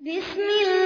بسم الله